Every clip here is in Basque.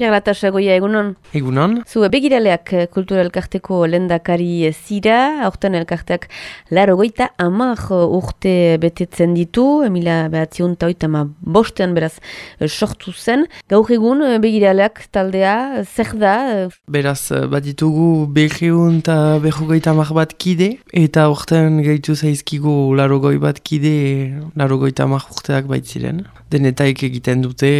Pierre Latasagoia egunon. Egunon. Zu begiraleak eh, kultura elkarteko lendakari zira, aurten elkarteak laro goita amak urte betetzen ditu, emila behatziun eta oita ma bostean beraz eh, sortu zen. Gaur egun eh, begiraleak taldea, zer da? Beraz, bat ditugu behiun eta behogoita amak bat kide, eta aurten gaitu zaizkigu laro goi bat kide, laro goita amak urteak baitziren. Denetaik egiten dute,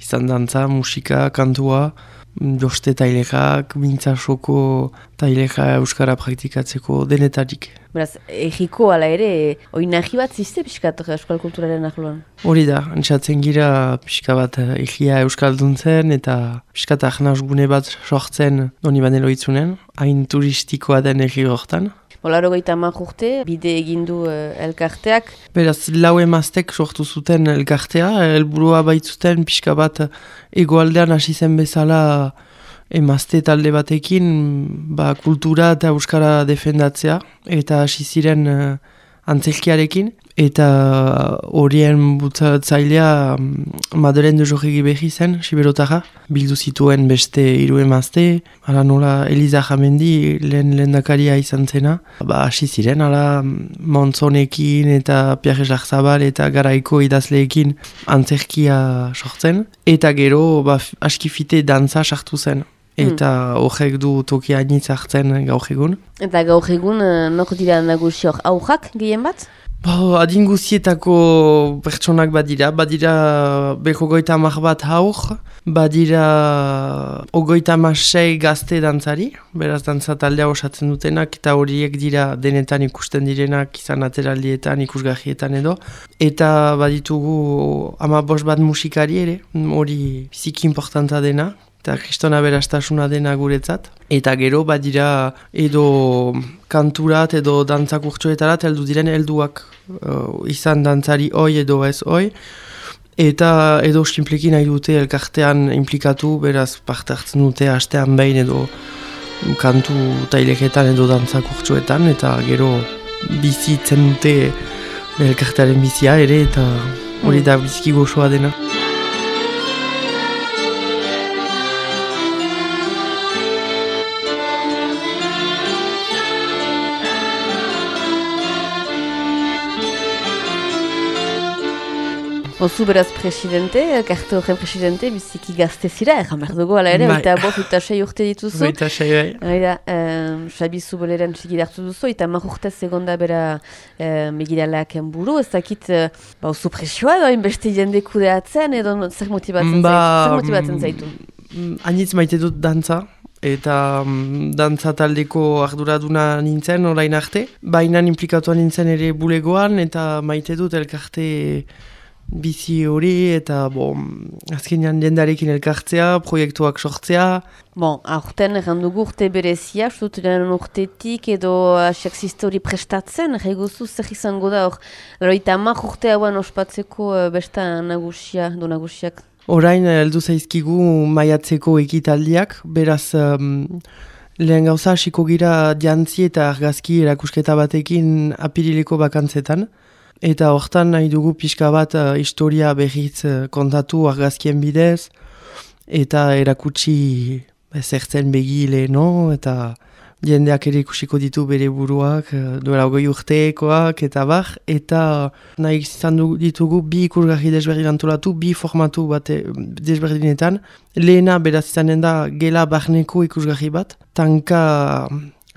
izan dantza, musika, kantua, joste tailexak, mintza soko tailexa euskara praktikatzeko denetarik. Beraz, egiko ala ere, oinahi bat ziste pixkat euskal kulturaren ahloan? Hori da, antxatzen gira pixka bat egia euskalduntzen eta pixkat ahnaz gune bat sortzen doni banelo itzunen, hain turistikoa den egi hortan. Bolaro goita urte, bide egindu uh, elkarteak. Beraz, lau emaztek sortu zuten elkartea, helburua baitzuten pixka bat egoaldean hasi zen bezala emazte talde batekin ba, kultura eta euskara defendatzea eta hasi ziren uh, antzerkiarekin eta horien butzatzailea mm, Madelen de Jorregi behi zen, Siberotara, bildu zituen beste hiru emazte, ala nola Eliza Jamendi lehen lehen izan zena, ba hasi ziren, ala Montzonekin eta Pierre Jarzabal eta Garaiko idazleekin antzerkia sortzen, eta gero ba, askifite dantza sartu zen. Hmm. Eta horrek du toki hainitz hartzen gaur egun. Eta gaur egun, uh, nok dira nagusiok aurrak gehien bat? Bo, adinguzietako pertsonak badira, badira behogoita amak bat haur, badira ogoita amasei gazte dantzari, beraz dantza taldea osatzen dutenak, eta horiek dira denetan ikusten direnak izan ateraldietan, ikusgahietan edo. Eta baditugu ama bost bat musikari ere, hori biziki importanta dena, eta kristona berastasuna dena guretzat. Eta gero badira edo kanturat edo dantzak urtsuetarat heldu diren helduak uh, izan dantzari oi edo ez oi. Eta edo simpleki nahi dute elkartean implikatu, beraz parte hartzen dute hastean behin edo kantu taileketan edo dantzak urtsuetan. Eta gero bizitzen dute elkartearen bizia ere eta hori da biziki gozoa dena. Ozu beraz presidente, karte horren presidente, biziki gazte zira, erran behar dugu, ala ere, eta bof eta sei urte dituzu. Eta sei, bai. Eta, um, Xabi Zuboleren txiki duzu, eta mar urte segonda bera um, egidaleak buru, ez dakit, uh, ba, ozu presioa doa, beste jende kudeatzen, edo zer motibatzen ba, zaitu? Zer motibatzen zaitu? Anitz maite dut dantza, eta um, dantza taldeko arduraduna nintzen orain arte. Baina implikatuan nintzen ere bulegoan eta maite dut elkarte bizi hori eta bo, azkenean jendarekin elkartzea, proiektuak sortzea. Bon, aurten errandugu urte berezia, sutren urtetik edo asiak hori prestatzen, reguzu zer izango da hor, loita amak urte hauan ospatzeko uh, besta nagusia, do nagusiak. Orain, heldu zaizkigu maiatzeko ekitaldiak, beraz... Um, Lehen gauza hasiko gira diantzi eta argazki erakusketa batekin apirileko bakantzetan. Eta hortan nahi dugu pixka bat uh, historia berriz uh, kontatu argazkien bidez, eta erakutsi zertzen begi leheno, eta jendeak ere ikusiko ditu bere buruak, uh, duela goi urteekoak, eta bar, eta nahi izan ditugu bi ikusgarri desberdin antolatu, bi formatu bat desberdinetan. Lehena beraz izanen da gela barneko ikusgarri bat, tanka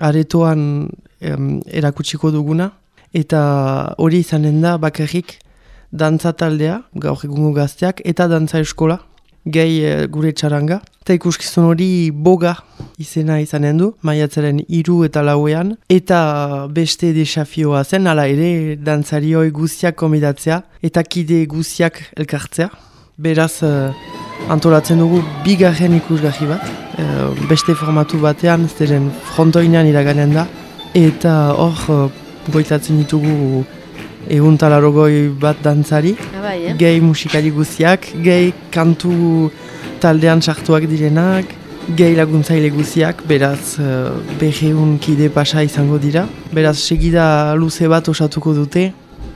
aretoan um, erakutsiko duguna, eta hori izanen da bakarrik dantza taldea, gaur egungo gazteak, eta dantza eskola, gehi e, gure txaranga. Eta ikuskizun hori boga izena izanen du, maiatzaren iru eta lauean, eta beste desafioa zen, ala ere dantzarioi guztiak komidatzea, eta kide guztiak elkartzea. Beraz, uh, antolatzen dugu bigarren ikusgahi bat, uh, beste formatu batean, zeren frontoinean iraganen da, eta hor, goitatzen ditugu egun talarogoi bat dantzari, ah, eh? gehi musikari guziak, gehi kantu taldean sartuak direnak, gehi laguntzaile guziak, beraz uh, beheun kide pasa izango dira. Beraz segida luze bat osatuko dute,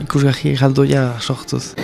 ikusgahi jaldoia sortuz.